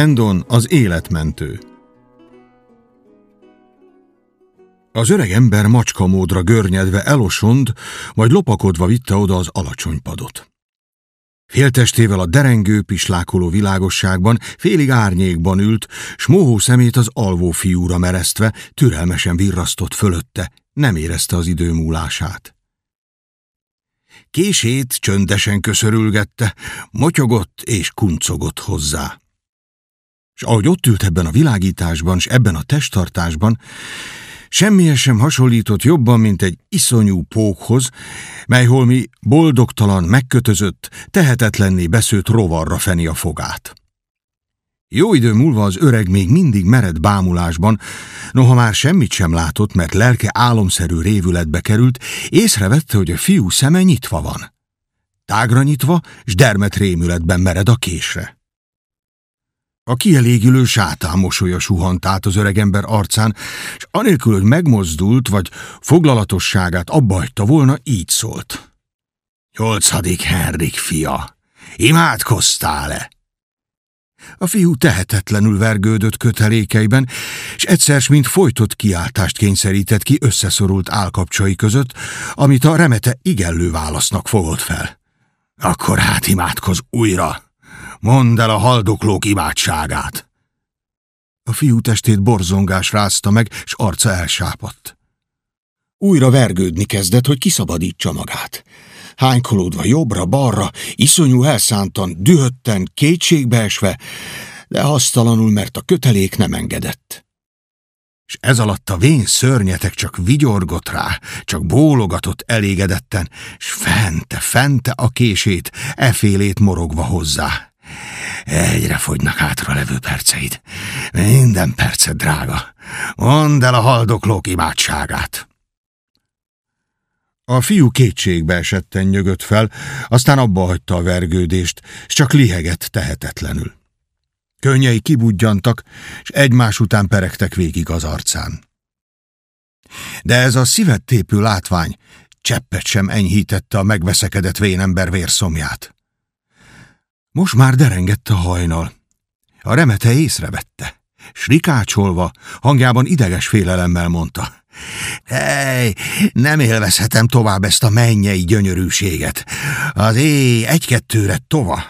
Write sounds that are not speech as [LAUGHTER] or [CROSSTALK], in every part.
Hendon az életmentő Az öreg ember macskamódra görnyedve elosond, majd lopakodva vitte oda az alacsony padot. Féltestével a derengő, pislákoló világosságban, félig árnyékban ült, s mohó szemét az alvó fiúra meresztve, türelmesen virrasztott fölötte, nem érezte az idő múlását. Kését csöndesen köszörülgette, motyogott és kuncogott hozzá. És ahogy ott ült ebben a világításban, s ebben a testtartásban, Semmihez sem hasonlított jobban, mint egy iszonyú pókhoz, mely holmi boldogtalan, megkötözött, tehetetlenné beszőtt rovarra feni a fogát. Jó idő múlva az öreg még mindig mered bámulásban, noha már semmit sem látott, mert lelke álomszerű révületbe került, észrevette, hogy a fiú szeme nyitva van. Tágra nyitva, s dermet rémületben mered a késre. A kielégülő sátán mosolya suhant át az öregember arcán, és anélkül, hogy megmozdult, vagy foglalatosságát hagyta volna, így szólt. Nyolcadik Henrik fia, imádkoztál-e? A fiú tehetetlenül vergődött kötelékeiben, és egyszer, mint folytott kiáltást kényszerített ki összeszorult állkapcsai között, amit a remete igellő válasznak fogott fel. Akkor hát imádkoz újra! Mondd el a haldoklók imádságát! A fiú testét borzongás rázta meg, s arca elsápadt. Újra vergődni kezdett, hogy kiszabadítsa magát. Hánykolódva jobbra-balra, iszonyú elszántan, dühötten, kétségbeesve, de hasztalanul, mert a kötelék nem engedett. És ez alatt a vén szörnyetek csak vigyorgott rá, csak bólogatott elégedetten, s fente, fente a kését, efélét morogva hozzá. Egyre fogynak hátra levő perceid. Minden perced drága. Mondd el a haldoklók imádságát. A fiú kétségbe esetten nyögött fel, aztán abba hagyta a vergődést, és csak lihegett tehetetlenül. Könnyei kibudjantak, és egymás után peregtek végig az arcán. De ez a szívet tépő látvány cseppet sem enyhítette a megveszekedett vénember vérszomját. Most már derengett a hajnal. A remete észrevette. Srikácsolva, hangjában ideges félelemmel mondta. Hely, nem élvezhetem tovább ezt a mennyei gyönyörűséget. Az éj egy-kettőre tova.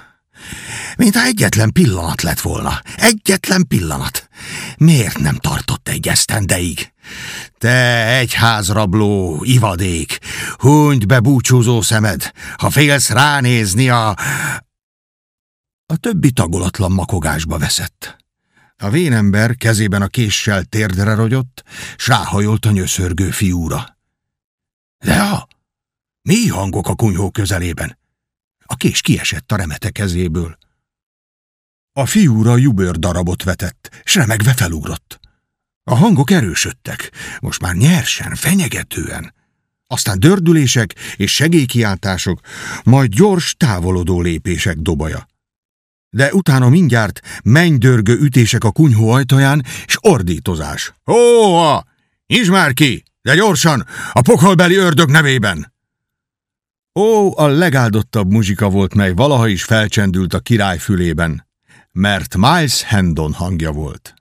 Mint ha egyetlen pillanat lett volna. Egyetlen pillanat. Miért nem tartott egy esztendeig? Te egyházrabló, ivadék, hunyd be búcsúzó szemed, ha félsz ránézni a... A többi tagolatlan makogásba veszett. A vénember kezében a késsel térdre rogyott, s ráhajolt a nyöszörgő fiúra. Lea! Mi hangok a kunyhó közelében? A kés kiesett a remete kezéből. A fiúra jubőr darabot vetett, s remegve felugrott. A hangok erősödtek, most már nyersen, fenyegetően. Aztán dördülések és segélykiáltások, majd gyors, távolodó lépések dobaja de utána mindjárt mennydörgő ütések a kunyhó ajtaján, és ordítozás. Hóha! Nyisd már ki! De gyorsan! A pokolbeli ördög nevében! Ó, a legáldottabb muzsika volt, mely valaha is felcsendült a király fülében, mert Miles Hendon hangja volt.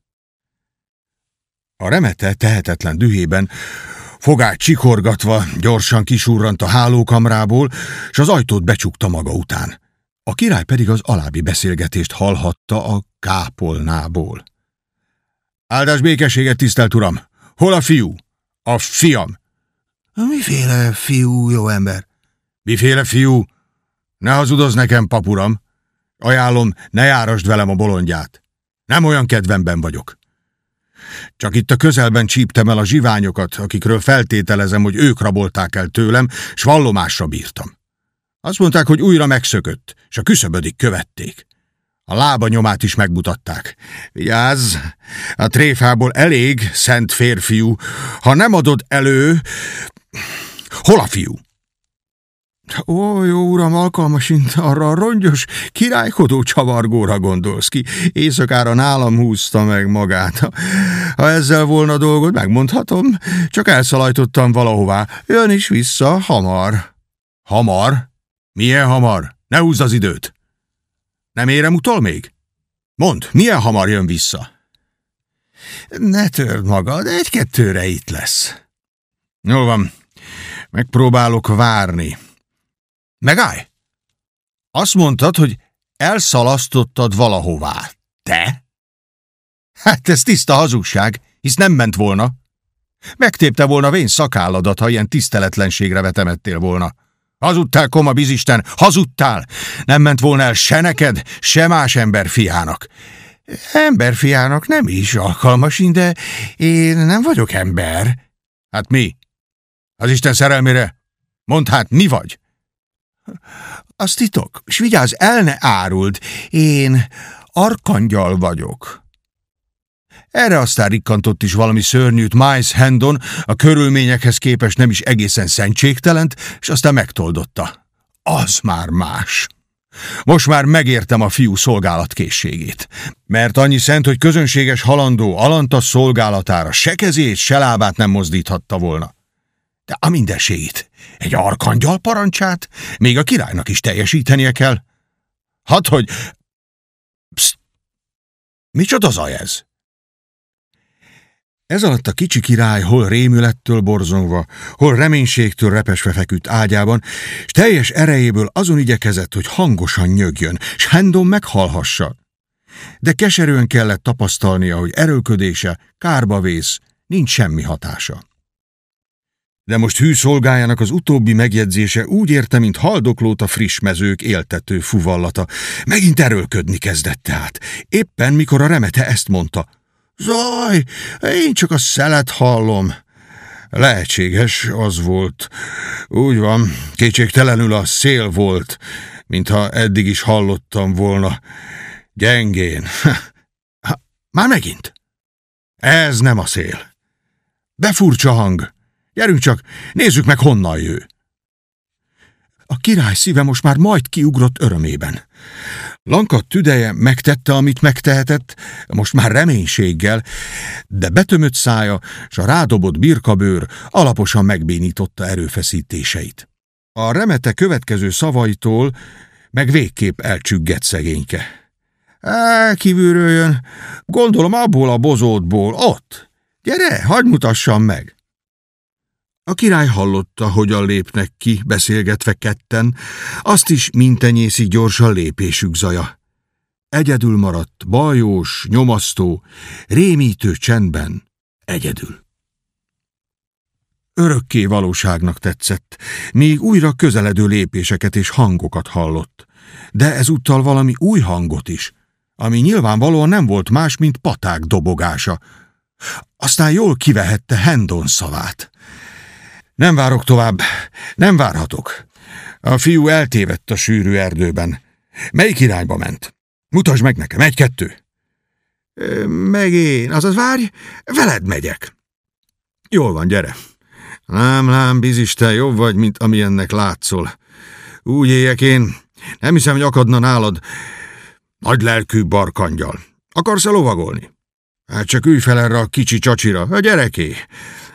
A remete tehetetlen dühében fogát csikorgatva gyorsan kisurrant a hálókamrából, és az ajtót becsukta maga után. A király pedig az alábbi beszélgetést hallhatta a kápolnából. Áldás békességet, tisztelt uram! Hol a fiú? A fiam! Miféle fiú, jó ember? Miféle fiú? Ne hazudozz nekem, papuram! Ajánlom, ne járasd velem a bolondját. Nem olyan kedvemben vagyok. Csak itt a közelben csíptem el a zsiványokat, akikről feltételezem, hogy ők rabolták el tőlem, s vallomásra bírtam. Azt mondták, hogy újra megszökött, és a küszöbödig követték. A lába nyomát is megmutatták. Vigyázz, a tréfából elég, szent férfiú. Ha nem adod elő... Hol a fiú? Ó, jó uram, alkalmasint arra a rongyos, királykodó csavargóra gondolsz ki. Éjszakára nálam húzta meg magát. Ha ezzel volna dolgod, megmondhatom, csak elszalajtottam valahová. Jön is vissza, hamar. Hamar? Milyen hamar? Ne húzz az időt! Nem érem utol még? Mondd, milyen hamar jön vissza? Ne törd magad, egy-kettőre itt lesz. Jó van, megpróbálok várni. Megállj! Azt mondtad, hogy elszalasztottad valahová. Te? Hát ez tiszta hazugság, hisz nem ment volna. Megtépte volna vén szakálladat, ha ilyen tiszteletlenségre vetemettél volna. Hazudtál, koma bizisten, hazudtál! Nem ment volna el se neked, se más ember fiának. Emberfiának nem is alkalmas, de én nem vagyok ember. Hát mi? Az Isten szerelmére? Mondd hát, mi vagy? Azt titok, s vigyázz, el ne áruld, én arkangyal vagyok. Erre aztán rikkantott is valami szörnyűt Miles Hendon, a körülményekhez képest nem is egészen szentségtelent, és aztán megtoldotta. Az már más. Most már megértem a fiú szolgálatkészségét. Mert annyi szent, hogy közönséges halandó Alantas szolgálatára se kezét, se lábát nem mozdíthatta volna. De a mindenségét, egy arkangyal parancsát, még a királynak is teljesítenie kell. Hát, hogy... Pszt! Micsoda zaj ez? Ez alatt a kicsi király hol rémülettől borzongva, hol reménységtől repesve feküdt ágyában, és teljes erejéből azon igyekezett, hogy hangosan nyögjön, s Hendon meghallhassa. De keserűen kellett tapasztalnia, hogy erőködése, kárba vész, nincs semmi hatása. De most hű szolgájának az utóbbi megjegyzése úgy érte, mint haldoklót a friss mezők éltető fuvallata. Megint erőlködni kezdett tehát. Éppen mikor a remete ezt mondta – Zaj, én csak a szelet hallom. Lehetséges, az volt. Úgy van, kétségtelenül a szél volt, mintha eddig is hallottam volna. Gyengén. [LAUGHS] Már megint. Ez nem a szél. De furcsa hang. Gyerünk csak, nézzük meg, honnan jő. A király szíve most már majd kiugrott örömében. Lanka tüdeje megtette, amit megtehetett, most már reménységgel, de betömött szája és a rádobott birkabőr alaposan megbénította erőfeszítéseit. A remete következő szavaitól meg végképp elcsüggett szegényke. Á, kívülről jön, gondolom abból a bozótból, ott. Gyere, hagyd mutassam meg! A király hallotta, hogyan lépnek ki, beszélgetve ketten, azt is mintenyészi gyorsan lépésük zaja. Egyedül maradt, bajós, nyomasztó, rémítő csendben, egyedül. Örökké valóságnak tetszett, míg újra közeledő lépéseket és hangokat hallott. De ezúttal valami új hangot is, ami nyilvánvalóan nem volt más, mint paták dobogása. Aztán jól kivehette Hendon szavát. Nem várok tovább, nem várhatok. A fiú eltévedt a sűrű erdőben. Melyik irányba ment? Mutasd meg nekem, egy-kettő. Meg én, azaz várj, veled megyek. Jól van, gyere. Lám, lám, bizisten, jobb vagy, mint amilyennek látszol. Úgy éjek én, nem hiszem, hogy akadna nálad nagy lelkű barkangyal. Akarsz-e lovagolni? Hát csak ülj fel erre a kicsi csacsira, a gyereké.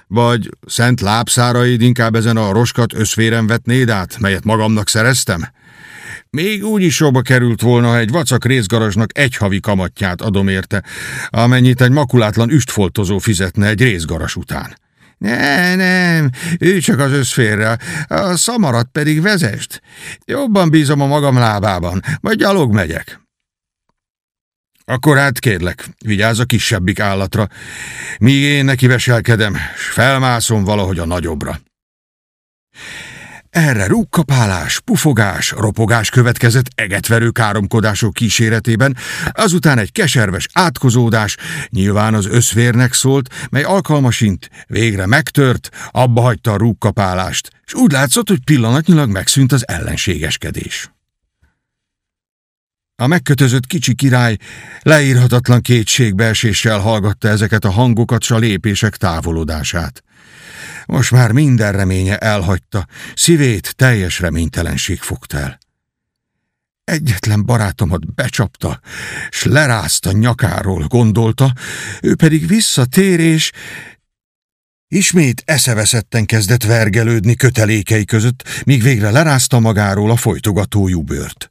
Vagy szent lábszáraid inkább ezen a roskat összvéren vetnéd át, melyet magamnak szereztem? Még úgy is sokba került volna, ha egy vacak részgarasnak egy havi kamatját adom érte, amennyit egy makulátlan üstfoltozó fizetne egy részgaras után. Ne, nem, ő csak az összférre, a szamarat pedig vezest. Jobban bízom a magam lábában, majd gyalog megyek. Akkor hát kérlek, vigyázz a kisebbik állatra, míg én neki veselkedem, s felmászom valahogy a nagyobbra. Erre rúgkapálás, pufogás, ropogás következett egetverő káromkodások kíséretében, azután egy keserves átkozódás, nyilván az összvérnek szólt, mely alkalmasint végre megtört, abba hagyta a rúgkapálást, és úgy látszott, hogy pillanatnyilag megszűnt az ellenségeskedés. A megkötözött kicsi király leírhatatlan kétségbeeséssel hallgatta ezeket a hangokat s a lépések távolodását. Most már minden reménye elhagyta, szívét teljes reménytelenség fogta el. Egyetlen barátomat becsapta, s lerázta nyakáról, gondolta, ő pedig visszatér és... Ismét eszeveszetten kezdett vergelődni kötelékei között, míg végre lerázta magáról a folytogató jubőrt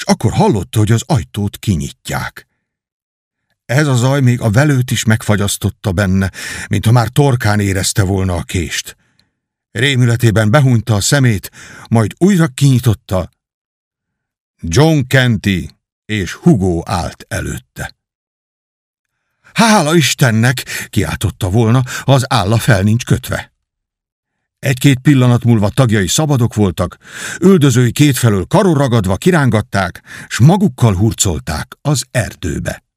és akkor hallotta, hogy az ajtót kinyitják. Ez a zaj még a velőt is megfagyasztotta benne, mintha már torkán érezte volna a kést. Rémületében behunyta a szemét, majd újra kinyitotta. John Kenty és Hugo állt előtte. Hála Istennek, kiáltotta volna, ha az álla fel nincs kötve. Egy-két pillanat múlva tagjai szabadok voltak, üldözői kétfelől karoragadva kirángatták, s magukkal hurcolták az erdőbe.